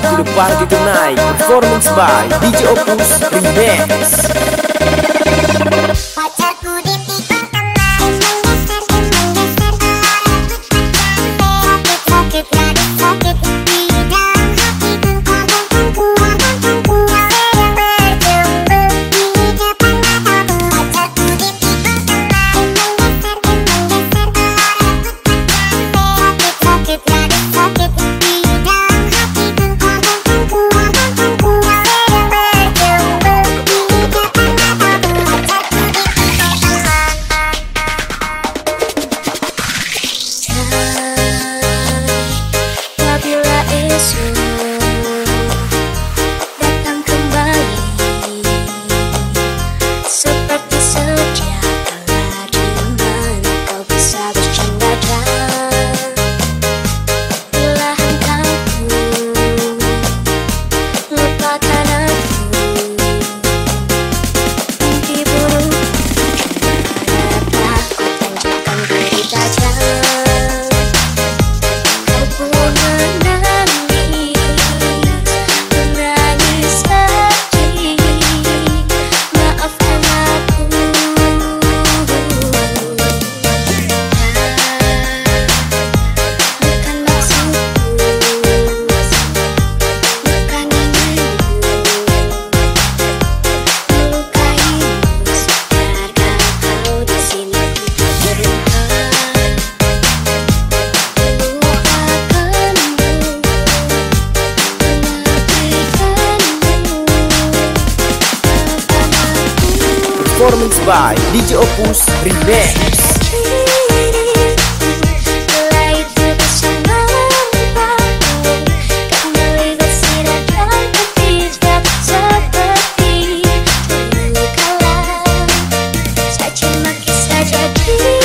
to parque party tonight. Performance by DJ Opus Remix. performance by DJ Opus Remix. Thank you.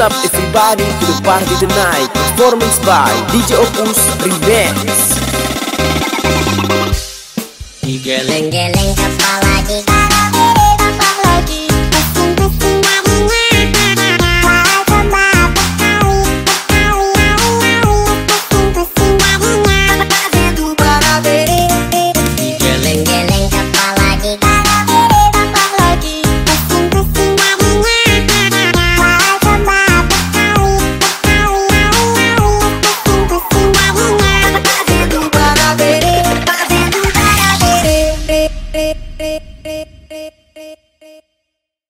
Everybody to the party tonight. Performance by DJ Opus Remix. Geleng-geleng kepala di